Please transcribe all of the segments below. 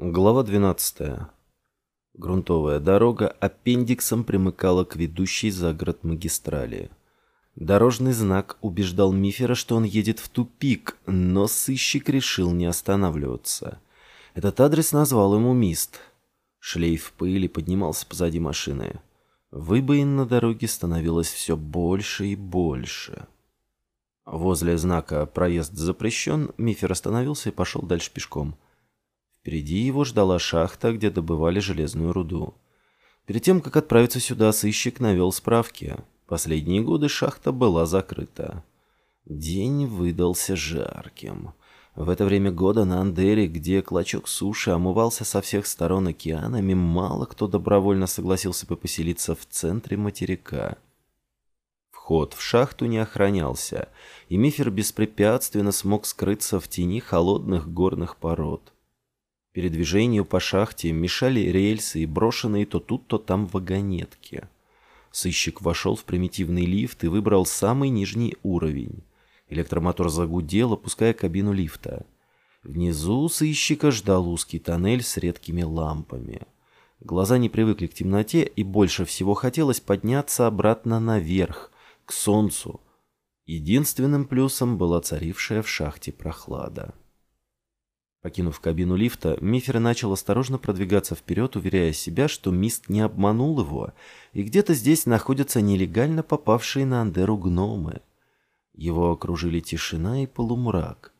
Глава 12. Грунтовая дорога аппендиксом примыкала к ведущей за город магистрали. Дорожный знак убеждал Мифера, что он едет в тупик, но сыщик решил не останавливаться. Этот адрес назвал ему Мист. Шлейф пыли поднимался позади машины. Выбоин на дороге становилось все больше и больше. Возле знака «Проезд запрещен» Мифер остановился и пошел дальше пешком – Впереди его ждала шахта, где добывали железную руду. Перед тем, как отправиться сюда, сыщик навел справки. Последние годы шахта была закрыта. День выдался жарким. В это время года на Андере, где клочок суши омывался со всех сторон океанами, мало кто добровольно согласился бы поселиться в центре материка. Вход в шахту не охранялся, и Мифер беспрепятственно смог скрыться в тени холодных горных пород. Передвижению по шахте мешали рельсы и брошенные то тут, то там вагонетки. Сыщик вошел в примитивный лифт и выбрал самый нижний уровень. Электромотор загудел, опуская кабину лифта. Внизу сыщика ждал узкий тоннель с редкими лампами. Глаза не привыкли к темноте, и больше всего хотелось подняться обратно наверх, к солнцу. Единственным плюсом была царившая в шахте прохлада. Покинув кабину лифта, Мифер начал осторожно продвигаться вперед, уверяя себя, что Мист не обманул его, и где-то здесь находятся нелегально попавшие на Андеру гномы. Его окружили тишина и полумрак.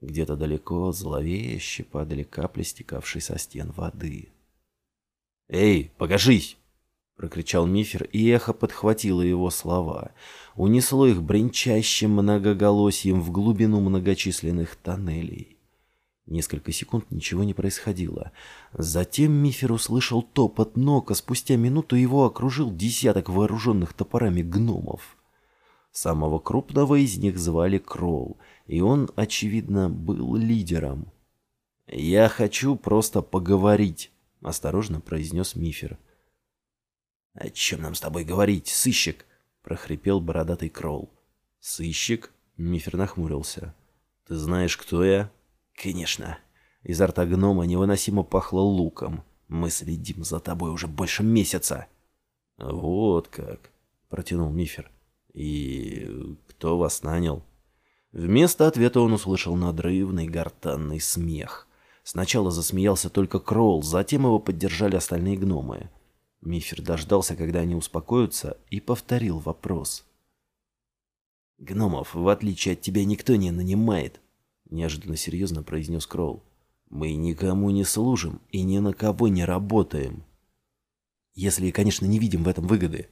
Где-то далеко зловеще падали капли, стекавшей со стен воды. «Эй, покажись!» — прокричал Мифер, и эхо подхватило его слова. Унесло их бренчащим многоголосием в глубину многочисленных тоннелей. Несколько секунд ничего не происходило. Затем Мифер услышал топот ног, а спустя минуту его окружил десяток вооруженных топорами гномов. Самого крупного из них звали Кроу, и он, очевидно, был лидером. «Я хочу просто поговорить», — осторожно произнес Мифер. «О чем нам с тобой говорить, сыщик?» — прохрипел бородатый Кроул. «Сыщик?» — Мифер нахмурился. «Ты знаешь, кто я?» «Конечно. Изо рта гнома невыносимо пахло луком. Мы следим за тобой уже больше месяца». «Вот как», — протянул Мифер. «И кто вас нанял?» Вместо ответа он услышал надрывный гортанный смех. Сначала засмеялся только Кролл, затем его поддержали остальные гномы. Мифер дождался, когда они успокоятся, и повторил вопрос. «Гномов, в отличие от тебя, никто не нанимает неожиданно серьезно произнес Кроул. Мы никому не служим и ни на кого не работаем. Если, конечно, не видим в этом выгоды,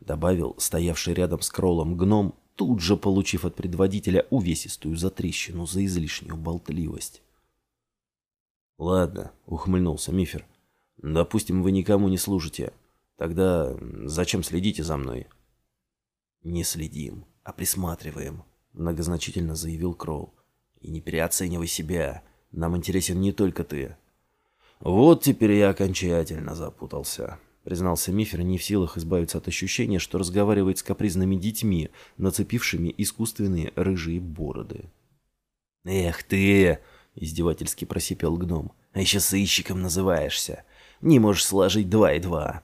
добавил стоявший рядом с Кроллом гном, тут же получив от предводителя увесистую затрещину за излишнюю болтливость. «Ладно», — ухмыльнулся Мифер. «Допустим, вы никому не служите. Тогда зачем следите за мной?» «Не следим, а присматриваем», — многозначительно заявил Кроул. И не переоценивай себя. Нам интересен не только ты. Вот теперь я окончательно запутался. Признался Мифер, не в силах избавиться от ощущения, что разговаривает с капризными детьми, нацепившими искусственные рыжие бороды. «Эх ты!» — издевательски просипел гном. «А еще сыщиком называешься. Не можешь сложить два и два».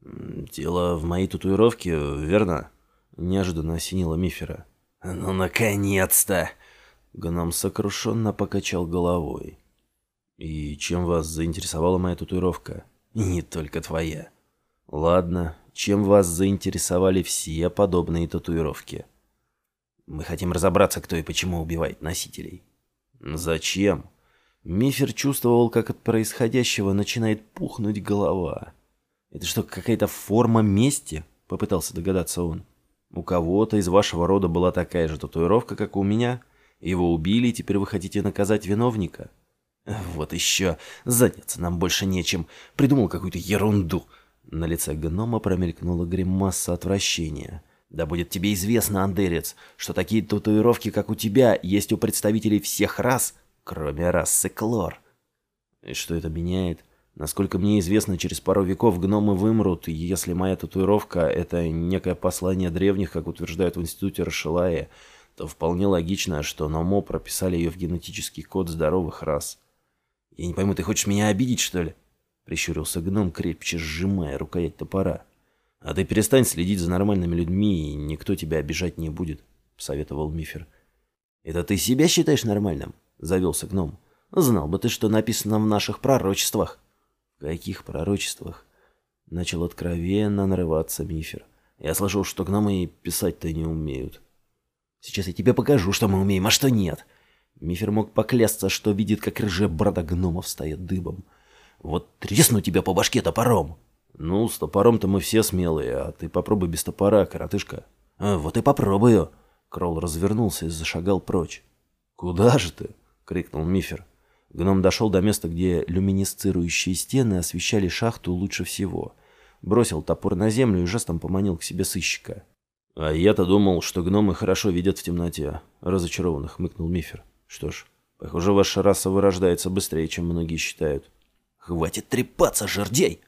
«Дело в моей татуировке, верно?» — неожиданно осенило Мифера. «Ну, наконец-то!» Гном сокрушенно покачал головой. «И чем вас заинтересовала моя татуировка?» «Не только твоя». «Ладно, чем вас заинтересовали все подобные татуировки?» «Мы хотим разобраться, кто и почему убивает носителей». «Зачем?» Мифер чувствовал, как от происходящего начинает пухнуть голова. «Это что, какая-то форма мести?» — попытался догадаться он. «У кого-то из вашего рода была такая же татуировка, как у меня?» Его убили, и теперь вы хотите наказать виновника? Вот еще. Заняться нам больше нечем. Придумал какую-то ерунду. На лице гнома промелькнула гримаса отвращения. Да будет тебе известно, Андерец, что такие татуировки, как у тебя, есть у представителей всех рас, кроме расы Клор. И что это меняет? Насколько мне известно, через пару веков гномы вымрут, если моя татуировка — это некое послание древних, как утверждают в институте Рашилая, то вполне логично, что Номо прописали ее в генетический код здоровых рас. Я не пойму, ты хочешь меня обидеть, что ли? Прищурился гном, крепче сжимая рукоять топора. А ты перестань следить за нормальными людьми, и никто тебя обижать не будет, советовал Мифер. Это ты себя считаешь нормальным? Завелся гном. Знал бы ты, что написано в наших пророчествах. В каких пророчествах? Начал откровенно нарываться Мифер. Я слышал, что гномы писать-то не умеют. Сейчас я тебе покажу, что мы умеем, а что нет. Мифер мог поклясться, что видит, как рыжая борода гномов стоит дыбом. Вот тресну тебя по башке топором. Ну, с топором-то мы все смелые, а ты попробуй без топора, коротышка. А, вот и попробую. Кролл развернулся и зашагал прочь. Куда же ты? крикнул Мифер. Гном дошел до места, где люминесцирующие стены освещали шахту лучше всего. Бросил топор на землю и жестом поманил к себе сыщика. «А я-то думал, что гномы хорошо видят в темноте», — разочарованно хмыкнул Мифер. «Что ж, похоже, ваша раса вырождается быстрее, чем многие считают». «Хватит трепаться, жердяй!»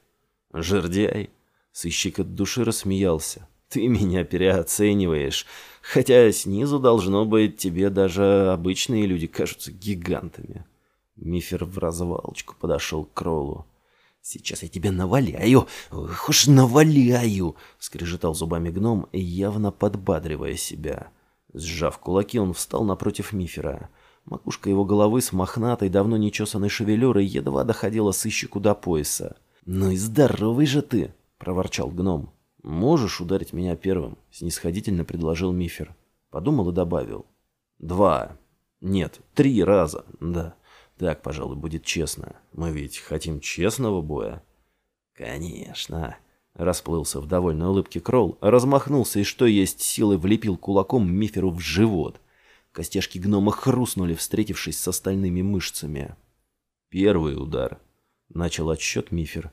«Жердяй?» Сыщик от души рассмеялся. «Ты меня переоцениваешь. Хотя снизу, должно быть, тебе даже обычные люди кажутся гигантами». Мифер в развалочку подошел к Кроллу. «Сейчас я тебе наваляю! Ох уж наваляю!» — скрежетал зубами гном, явно подбадривая себя. Сжав кулаки, он встал напротив Мифера. Макушка его головы с мохнатой, давно нечесанной шевелюрой едва доходила сыщику до пояса. «Ну и здоровый же ты!» — проворчал гном. «Можешь ударить меня первым?» — снисходительно предложил Мифер. Подумал и добавил. «Два. Нет, три раза, да». Так, пожалуй, будет честно. Мы ведь хотим честного боя. Конечно. Расплылся в довольной улыбке Кролл, размахнулся и что есть силы влепил кулаком Миферу в живот. Костяшки гнома хрустнули, встретившись с остальными мышцами. Первый удар. Начал отсчет Мифер.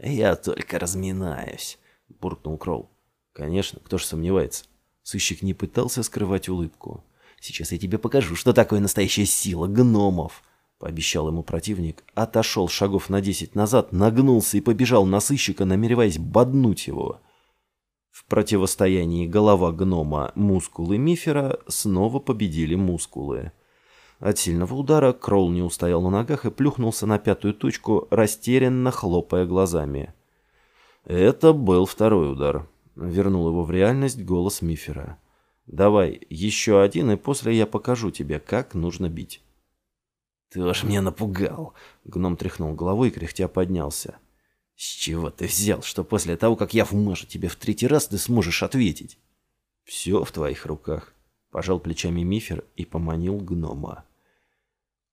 «Я только разминаюсь», — буркнул Кролл. «Конечно, кто ж сомневается». Сыщик не пытался скрывать улыбку. «Сейчас я тебе покажу, что такое настоящая сила гномов», — пообещал ему противник, отошел шагов на десять назад, нагнулся и побежал на сыщика, намереваясь боднуть его. В противостоянии голова гнома, мускулы мифера снова победили мускулы. От сильного удара Кролл не устоял на ногах и плюхнулся на пятую точку, растерянно хлопая глазами. Это был второй удар. Вернул его в реальность голос мифера. «Давай, еще один, и после я покажу тебе, как нужно бить». «Ты уж меня напугал!» Гном тряхнул головой и кряхтя поднялся. «С чего ты взял, что после того, как я вмажу тебе в третий раз, ты сможешь ответить?» «Все в твоих руках», — пожал плечами Мифер и поманил гнома.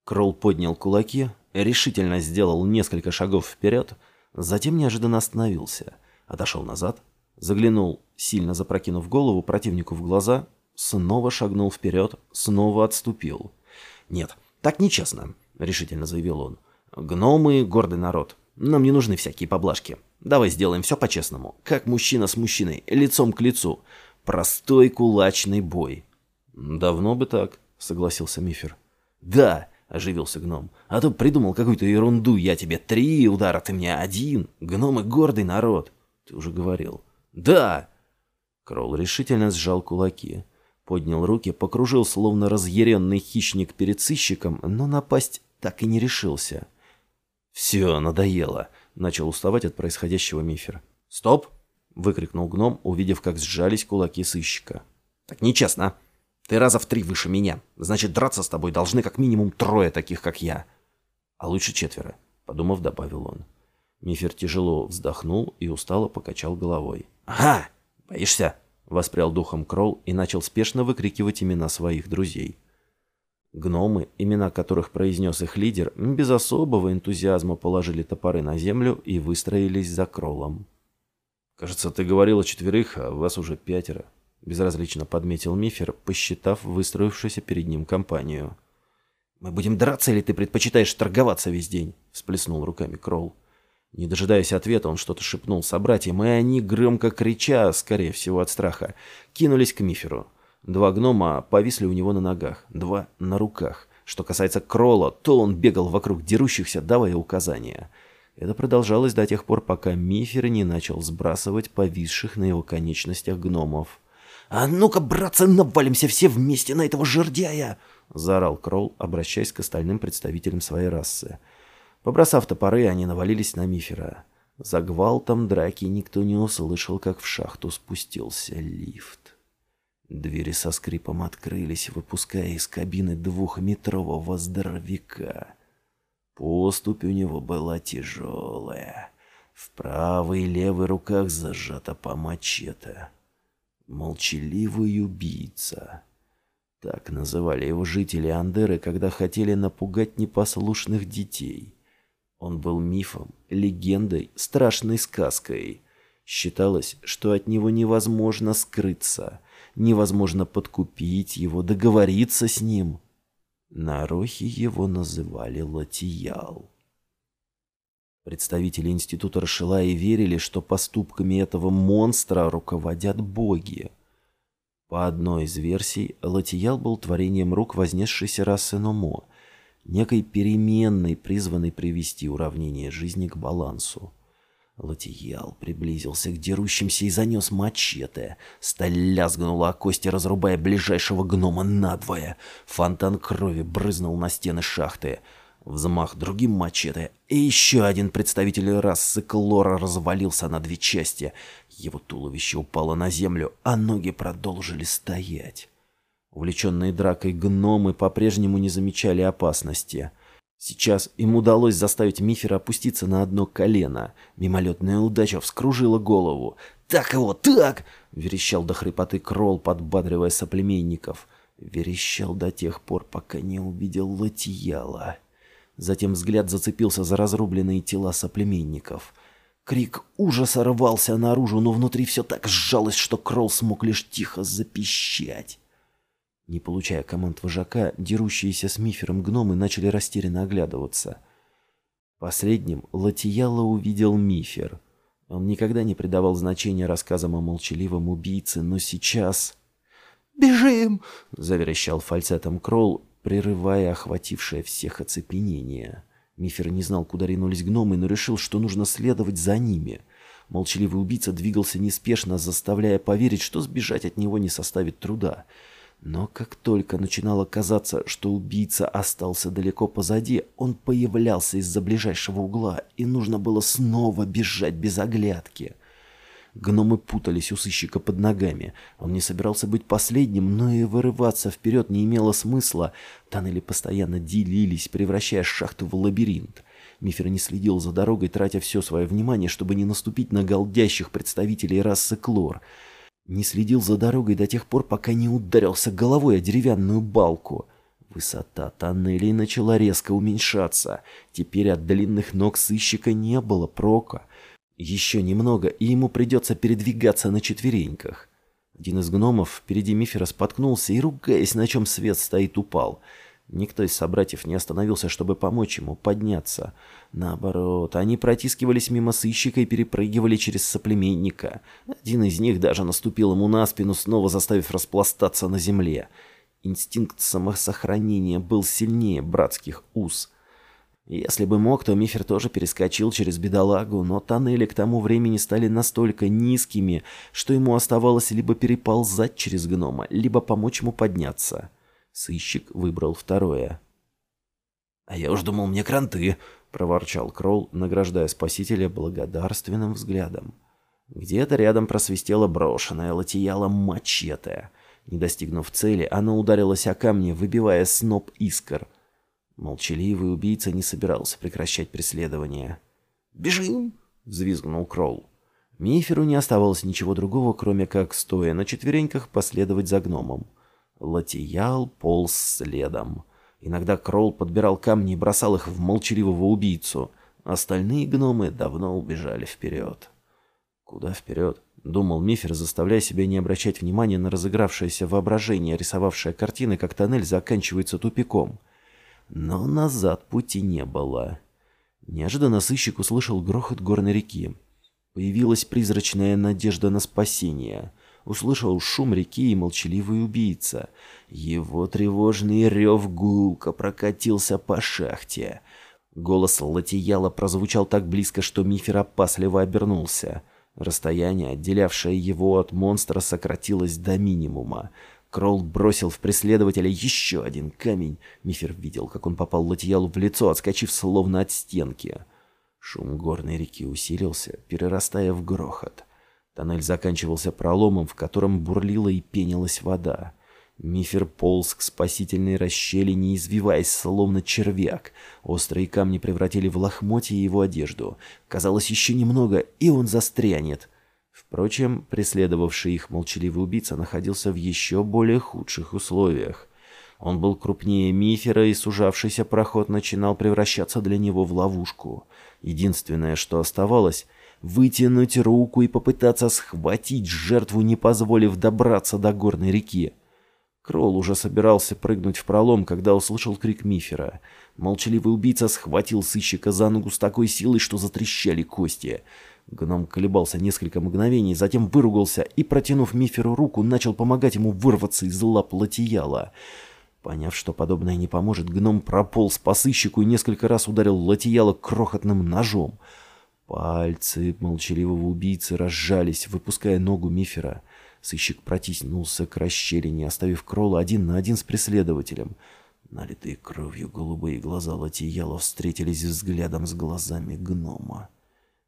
Кролл поднял кулаки, решительно сделал несколько шагов вперед, затем неожиданно остановился, отошел назад, заглянул, сильно запрокинув голову противнику в глаза, снова шагнул вперед, снова отступил. «Нет, «Так нечестно», — решительно заявил он. «Гномы — гордый народ. Нам не нужны всякие поблажки. Давай сделаем все по-честному, как мужчина с мужчиной, лицом к лицу. Простой кулачный бой». «Давно бы так», — согласился Мифер. «Да», — оживился гном, — «а то придумал какую-то ерунду. Я тебе три удара, ты мне один. Гномы — гордый народ». «Ты уже говорил». «Да!» Кролл решительно сжал кулаки. Поднял руки, покружил, словно разъяренный хищник перед сыщиком, но напасть так и не решился. «Все, надоело», — начал уставать от происходящего Мифер. «Стоп!» — выкрикнул гном, увидев, как сжались кулаки сыщика. «Так нечестно. Ты раза в три выше меня. Значит, драться с тобой должны как минимум трое таких, как я. А лучше четверо», — подумав, добавил он. Мифер тяжело вздохнул и устало покачал головой. «Ага! Боишься?» Воспрял духом Кролл и начал спешно выкрикивать имена своих друзей. Гномы, имена которых произнес их лидер, без особого энтузиазма положили топоры на землю и выстроились за Кроллом. «Кажется, ты говорил о четверых, а вас уже пятеро», — безразлично подметил Мифер, посчитав выстроившуюся перед ним компанию. «Мы будем драться, или ты предпочитаешь торговаться весь день?» — всплеснул руками Кролл. Не дожидаясь ответа, он что-то шепнул собратьям, и они, громко крича, скорее всего от страха, кинулись к Миферу. Два гнома повисли у него на ногах, два на руках. Что касается Кролла, то он бегал вокруг дерущихся, давая указания. Это продолжалось до тех пор, пока Мифер не начал сбрасывать повисших на его конечностях гномов. «А ну-ка, братцы, навалимся все вместе на этого жердяя!» — заорал Кролл, обращаясь к остальным представителям своей расы. Побросав топоры, они навалились на Мифера. За гвалтом драки никто не услышал, как в шахту спустился лифт. Двери со скрипом открылись, выпуская из кабины двухметрового здоровяка. Поступь у него была тяжелая. В правой и левой руках зажата по мачете. Молчаливый убийца. Так называли его жители Андеры, когда хотели напугать непослушных детей. Он был мифом, легендой, страшной сказкой. Считалось, что от него невозможно скрыться, невозможно подкупить его, договориться с ним. На Рохе его называли Латиял. Представители Института Рашилаи верили, что поступками этого монстра руководят боги. По одной из версий, Латиял был творением рук вознесшейся расы Номо, некой переменной, призванной привести уравнение жизни к балансу. Латиял приблизился к дерущимся и занес мачете. Сталь лязгнула о кости, разрубая ближайшего гнома надвое. Фонтан крови брызнул на стены шахты. Взмах другим мачете, и еще один представитель расы Клора развалился на две части. Его туловище упало на землю, а ноги продолжили стоять. Увлеченные дракой гномы по-прежнему не замечали опасности. Сейчас им удалось заставить Мифера опуститься на одно колено. Мимолетная удача вскружила голову. «Так его, так!» — верещал до хрипоты Кролл, подбадривая соплеменников. Верещал до тех пор, пока не увидел Латияла. Затем взгляд зацепился за разрубленные тела соплеменников. Крик ужаса рвался наружу, но внутри все так сжалось, что Кролл смог лишь тихо запищать. Не получая команд вожака, дерущиеся с Мифером гномы начали растерянно оглядываться. Последним Латияла увидел Мифер. Он никогда не придавал значения рассказам о молчаливом убийце, но сейчас... «Бежим!» — заверещал фальцетом Кролл, прерывая охватившее всех оцепенение. Мифер не знал, куда ринулись гномы, но решил, что нужно следовать за ними. Молчаливый убийца двигался неспешно, заставляя поверить, что сбежать от него не составит труда. Но как только начинало казаться, что убийца остался далеко позади, он появлялся из-за ближайшего угла, и нужно было снова бежать без оглядки. Гномы путались у сыщика под ногами. Он не собирался быть последним, но и вырываться вперед не имело смысла. Тоннели постоянно делились, превращая шахту в лабиринт. Мифер не следил за дорогой, тратя все свое внимание, чтобы не наступить на голдящих представителей расы Клор — не следил за дорогой до тех пор, пока не ударился головой о деревянную балку. Высота тоннелей начала резко уменьшаться. Теперь от длинных ног сыщика не было прока. Еще немного, и ему придется передвигаться на четвереньках. Один из гномов впереди Мифера споткнулся и, ругаясь, на чем свет стоит, упал — Никто из собратьев не остановился, чтобы помочь ему подняться. Наоборот, они протискивались мимо сыщика и перепрыгивали через соплеменника. Один из них даже наступил ему на спину, снова заставив распластаться на земле. Инстинкт самосохранения был сильнее братских уз. Если бы мог, то Мифер тоже перескочил через бедолагу, но тоннели к тому времени стали настолько низкими, что ему оставалось либо переползать через гнома, либо помочь ему подняться. Сыщик выбрал второе. «А я уж думал, мне кранты!» — проворчал Кролл, награждая спасителя благодарственным взглядом. Где-то рядом просвистела брошенная латияла мачете. Не достигнув цели, она ударилась о камни, выбивая сноп искр. Молчаливый убийца не собирался прекращать преследование. «Бежим!» — взвизгнул Кролл. Миферу не оставалось ничего другого, кроме как, стоя на четвереньках, последовать за гномом. Латиял полз следом. Иногда Кролл подбирал камни и бросал их в молчаливого убийцу. Остальные гномы давно убежали вперед. Куда вперед? Думал Мифер, заставляя себя не обращать внимания на разыгравшееся воображение, рисовавшее картины, как тоннель заканчивается тупиком. Но назад пути не было. Неожиданно сыщик услышал грохот горной реки. Появилась призрачная надежда на спасение — услышал шум реки и молчаливый убийца. Его тревожный рев гулко прокатился по шахте. Голос Латияла прозвучал так близко, что Мифер опасливо обернулся. Расстояние, отделявшее его от монстра, сократилось до минимума. Кролл бросил в преследователя еще один камень. Мифер видел, как он попал Латиялу в лицо, отскочив словно от стенки. Шум горной реки усилился, перерастая в грохот. Тоннель заканчивался проломом, в котором бурлила и пенилась вода. Мифер полз к спасительной расщелине, извиваясь, словно червяк. Острые камни превратили в лохмотья его одежду. Казалось, еще немного, и он застрянет. Впрочем, преследовавший их молчаливый убийца находился в еще более худших условиях. Он был крупнее Мифера, и сужавшийся проход начинал превращаться для него в ловушку. Единственное, что оставалось — вытянуть руку и попытаться схватить жертву, не позволив добраться до горной реки. Кролл уже собирался прыгнуть в пролом, когда услышал крик Мифера. Молчаливый убийца схватил сыщика за ногу с такой силой, что затрещали кости — Гном колебался несколько мгновений, затем выругался и, протянув Миферу руку, начал помогать ему вырваться из лап Латияла. Поняв, что подобное не поможет, гном прополз по сыщику и несколько раз ударил Латияла крохотным ножом. Пальцы молчаливого убийцы разжались, выпуская ногу Мифера. Сыщик протиснулся к расщелине, оставив Кролла один на один с преследователем. Налитые кровью голубые глаза Латияла встретились взглядом с глазами гнома.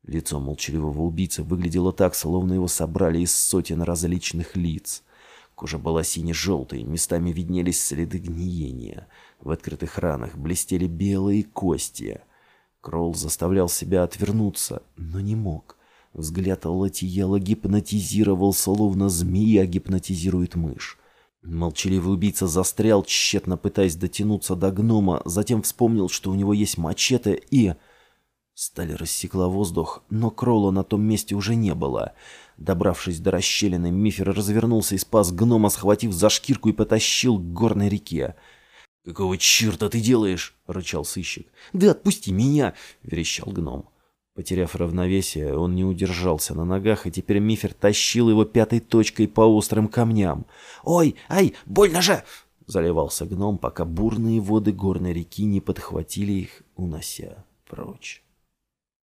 Лицо молчаливого убийцы выглядело так, словно его собрали из сотен различных лиц. Кожа была сине-желтой, местами виднелись следы гниения. В открытых ранах блестели белые кости. Кролл заставлял себя отвернуться, но не мог. Взгляд Латиела гипнотизировал, словно змея гипнотизирует мышь. Молчаливый убийца застрял, тщетно пытаясь дотянуться до гнома, затем вспомнил, что у него есть мачете и... Сталь рассекла воздух, но Кролла на том месте уже не было. Добравшись до расщелины, Мифер развернулся и спас гнома, схватив за шкирку и потащил к горной реке. «Какого черта ты делаешь?» — рычал сыщик. «Да отпусти меня!» — верещал гном. Потеряв равновесие, он не удержался на ногах, и теперь Мифер тащил его пятой точкой по острым камням. «Ой, ай, больно же!» — заливался гном, пока бурные воды горной реки не подхватили их, унося прочь.